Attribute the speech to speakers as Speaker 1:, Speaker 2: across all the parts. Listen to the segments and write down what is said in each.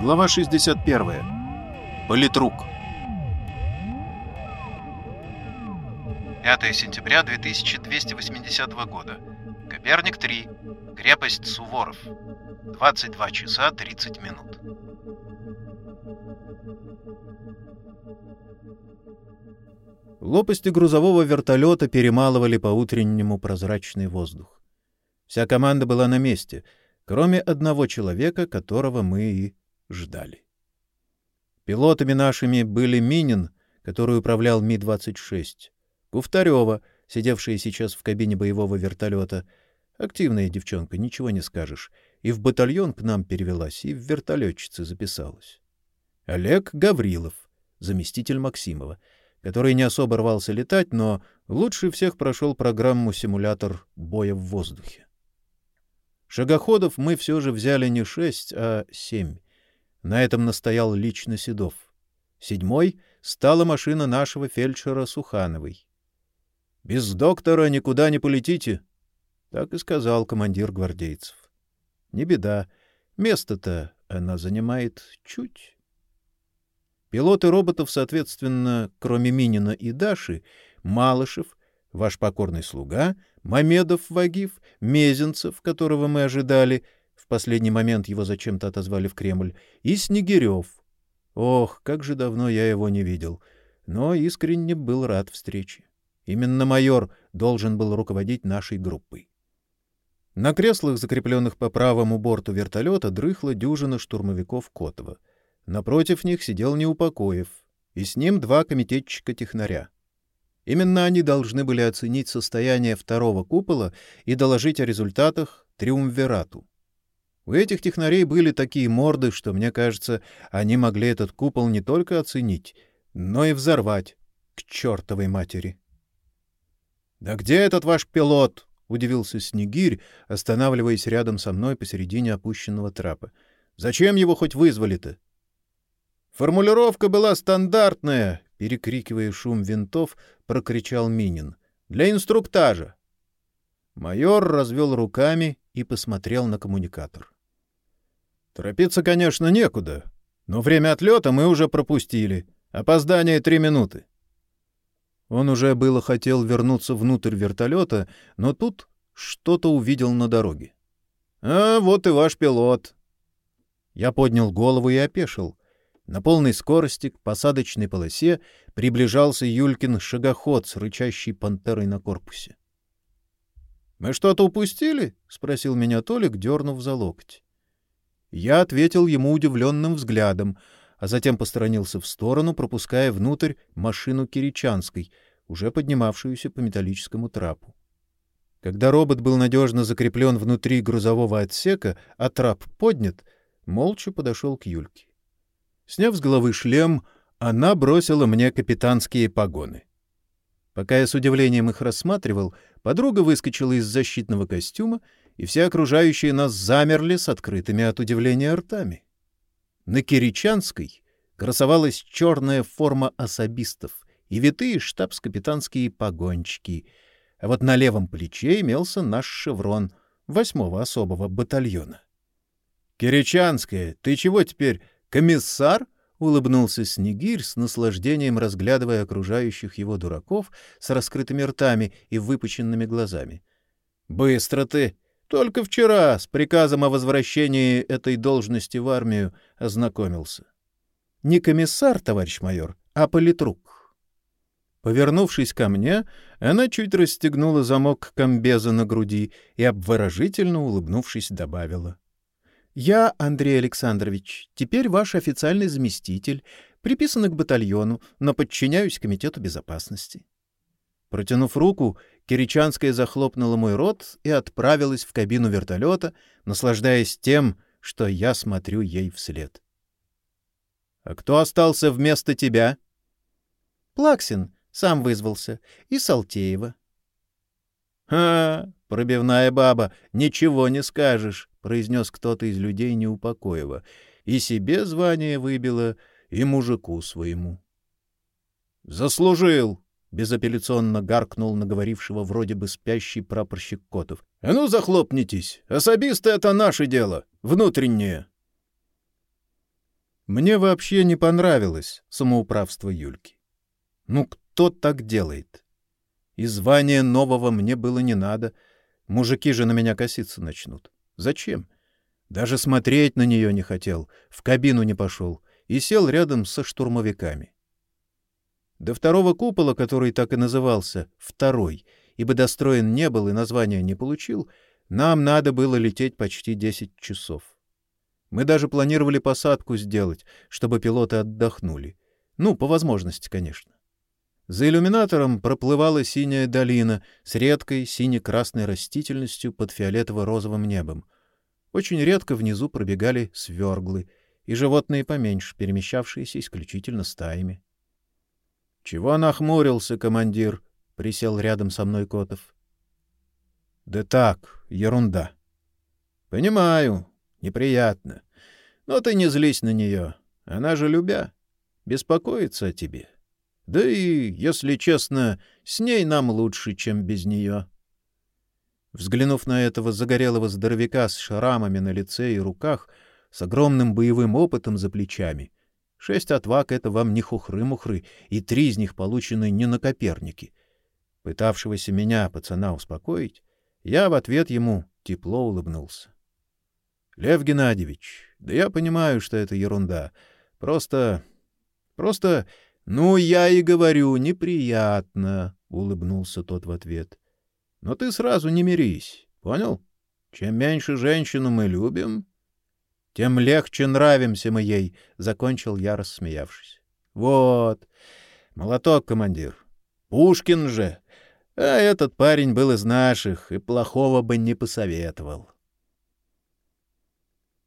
Speaker 1: Глава 61. Политрук. 5 сентября 2280 года. Коперник 3. Крепость Суворов. 22 часа 30 минут.
Speaker 2: Лопасти грузового вертолета перемалывали по-утреннему прозрачный воздух. Вся команда была на месте, кроме одного человека, которого мы и ждали. Пилотами нашими были Минин, который управлял Ми-26, Куфтарева, сидевшая сейчас в кабине боевого вертолета. Активная девчонка, ничего не скажешь. И в батальон к нам перевелась, и в вертолетчицы записалась. Олег Гаврилов, заместитель Максимова, который не особо рвался летать, но лучше всех прошел программу симулятор боя в воздухе. Шагоходов мы все же взяли не шесть, а семь. На этом настоял лично Седов. Седьмой стала машина нашего фельдшера Сухановой. — Без доктора никуда не полетите, — так и сказал командир гвардейцев. — Не беда, место-то она занимает чуть. Пилоты роботов, соответственно, кроме Минина и Даши, Малышев, ваш покорный слуга, Мамедов Вагиф, Мезенцев, которого мы ожидали — в последний момент его зачем-то отозвали в Кремль, и Снегирев. Ох, как же давно я его не видел, но искренне был рад встрече. Именно майор должен был руководить нашей группой. На креслах, закрепленных по правому борту вертолета, дрыхла дюжина штурмовиков Котова. Напротив них сидел Неупокоев, и с ним два комитетчика-технаря. Именно они должны были оценить состояние второго купола и доложить о результатах Триумвирату. У этих технарей были такие морды, что, мне кажется, они могли этот купол не только оценить, но и взорвать к чертовой матери. — Да где этот ваш пилот? — удивился Снегирь, останавливаясь рядом со мной посередине опущенного трапа. — Зачем его хоть вызвали-то? Формулировка была стандартная, перекрикивая шум винтов, прокричал Минин. Для инструктажа. Майор развел руками и посмотрел на коммуникатор. Торопиться, конечно, некуда, но время отлета мы уже пропустили. Опоздание три минуты. Он уже было хотел вернуться внутрь вертолета, но тут что-то увидел на дороге. — А, вот и ваш пилот. Я поднял голову и опешил. На полной скорости к посадочной полосе приближался Юлькин шагоход с рычащей пантерой на корпусе. — Мы что-то упустили? — спросил меня Толик, дернув за локоть. Я ответил ему удивленным взглядом, а затем посторонился в сторону, пропуская внутрь машину Киричанской, уже поднимавшуюся по металлическому трапу. Когда робот был надежно закреплен внутри грузового отсека, а трап поднят, молча подошел к Юльке. Сняв с головы шлем, она бросила мне капитанские погоны. Пока я с удивлением их рассматривал, подруга выскочила из защитного костюма и все окружающие нас замерли с открытыми от удивления ртами. На Киричанской красовалась черная форма особистов и витые штабс-капитанские погончики, а вот на левом плече имелся наш шеврон восьмого особого батальона. — Киричанская, ты чего теперь, комиссар? — улыбнулся Снегирь с наслаждением, разглядывая окружающих его дураков с раскрытыми ртами и выпученными глазами. — Быстро ты! Только вчера с приказом о возвращении этой должности в армию ознакомился. Не комиссар, товарищ майор, а политрук. Повернувшись ко мне, она чуть расстегнула замок комбеза на груди и, обворожительно улыбнувшись, добавила. — Я, Андрей Александрович, теперь ваш официальный заместитель, приписан к батальону, но подчиняюсь Комитету безопасности. Протянув руку, Киричанская захлопнула мой рот и отправилась в кабину вертолета, наслаждаясь тем, что я смотрю ей вслед. — А кто остался вместо тебя? — Плаксин сам вызвался, и Салтеева. — Ха, пробивная баба, ничего не скажешь, — произнес кто-то из людей Неупокоева. И себе звание выбило, и мужику своему. — Заслужил! — безапелляционно гаркнул наговорившего вроде бы спящий прапорщик Котов. — А ну, захлопнитесь! Особисты — это наше дело, внутреннее. Мне вообще не понравилось самоуправство Юльки. Ну, кто так делает? И звания нового мне было не надо. Мужики же на меня коситься начнут. Зачем? Даже смотреть на нее не хотел, в кабину не пошел и сел рядом со штурмовиками. До второго купола, который так и назывался «второй», ибо достроен не был и названия не получил, нам надо было лететь почти 10 часов. Мы даже планировали посадку сделать, чтобы пилоты отдохнули. Ну, по возможности, конечно. За иллюминатором проплывала синяя долина с редкой сине-красной растительностью под фиолетово-розовым небом. Очень редко внизу пробегали сверглы и животные поменьше, перемещавшиеся исключительно стаями. — Чего нахмурился, командир? — присел рядом со мной Котов. — Да так, ерунда. — Понимаю, Неприятно. Но ты не злись на нее. Она же, любя, беспокоится о тебе. Да и, если честно, с ней нам лучше, чем без нее. Взглянув на этого загорелого здоровяка с шрамами на лице и руках, с огромным боевым опытом за плечами, шесть отваг — это вам не хухры-мухры, и три из них получены не на Копернике. Пытавшегося меня, пацана, успокоить, я в ответ ему тепло улыбнулся. Лев Геннадьевич, да я понимаю, что это ерунда. Просто... просто... Ну, я и говорю, неприятно, — улыбнулся тот в ответ. Но ты сразу не мирись, понял? Чем меньше женщину мы любим, тем легче нравимся мы ей, — закончил я, рассмеявшись. Вот. Молоток, командир. Пушкин же. А этот парень был из наших, и плохого бы не посоветовал.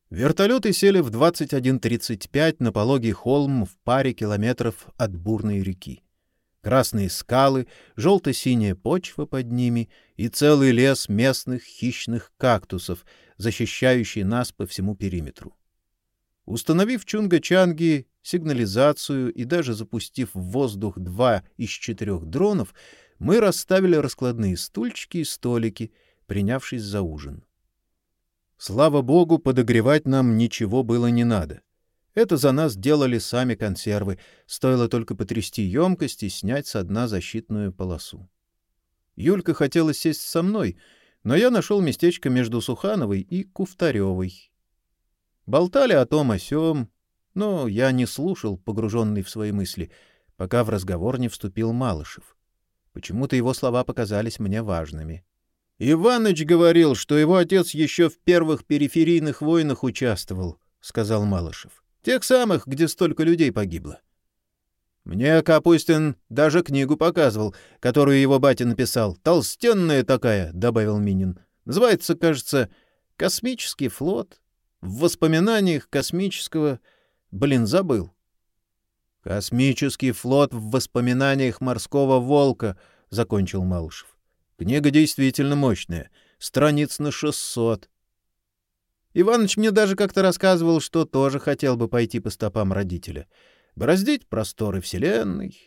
Speaker 2: Вертолеты сели в 21.35 на пологий холм в паре километров от бурной реки. Красные скалы, желто-синяя почва под ними и целый лес местных хищных кактусов, защищающий нас по всему периметру. Установив Чунга-Чанги сигнализацию и даже запустив в воздух два из четырех дронов, мы расставили раскладные стульчики и столики, принявшись за ужин. Слава богу, подогревать нам ничего было не надо. Это за нас делали сами консервы, стоило только потрясти емкость и снять со дна защитную полосу. Юлька хотела сесть со мной, но я нашел местечко между Сухановой и Куфтаревой. Болтали о том о сём, но я не слушал, погруженный в свои мысли, пока в разговор не вступил Малышев. Почему-то его слова показались мне важными. Иваныч говорил, что его отец еще в первых периферийных войнах участвовал, сказал Малышев. Тех самых, где столько людей погибло. Мне Капустин даже книгу показывал, которую его батя написал. Толстенная такая, добавил Минин. Называется, кажется, Космический флот. В воспоминаниях космического, блин, забыл. Космический флот в воспоминаниях морского волка, закончил Малышев. Книга действительно мощная, страниц на шестьсот. Иваныч мне даже как-то рассказывал, что тоже хотел бы пойти по стопам родителя. Бороздить просторы вселенной.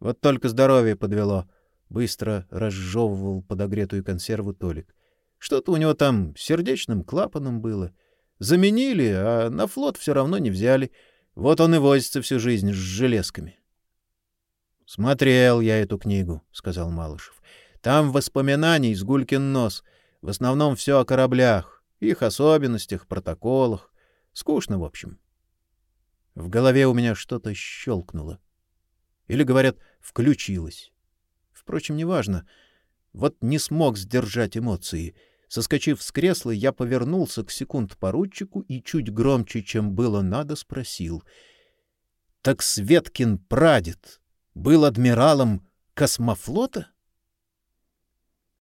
Speaker 2: Вот только здоровье подвело. Быстро разжевывал подогретую консерву Толик. Что-то у него там сердечным клапаном было. Заменили, а на флот все равно не взяли. Вот он и возится всю жизнь с железками. — Смотрел я эту книгу, — сказал Малышев. Там воспоминаний с гулькин нос. В основном все о кораблях, их особенностях, протоколах. Скучно, в общем. В голове у меня что-то щелкнуло. Или, говорят, включилось. Впрочем, неважно. Вот не смог сдержать эмоции. Соскочив с кресла, я повернулся к секунд-поручику и чуть громче, чем было надо, спросил. — Так Светкин прадед был адмиралом космофлота? —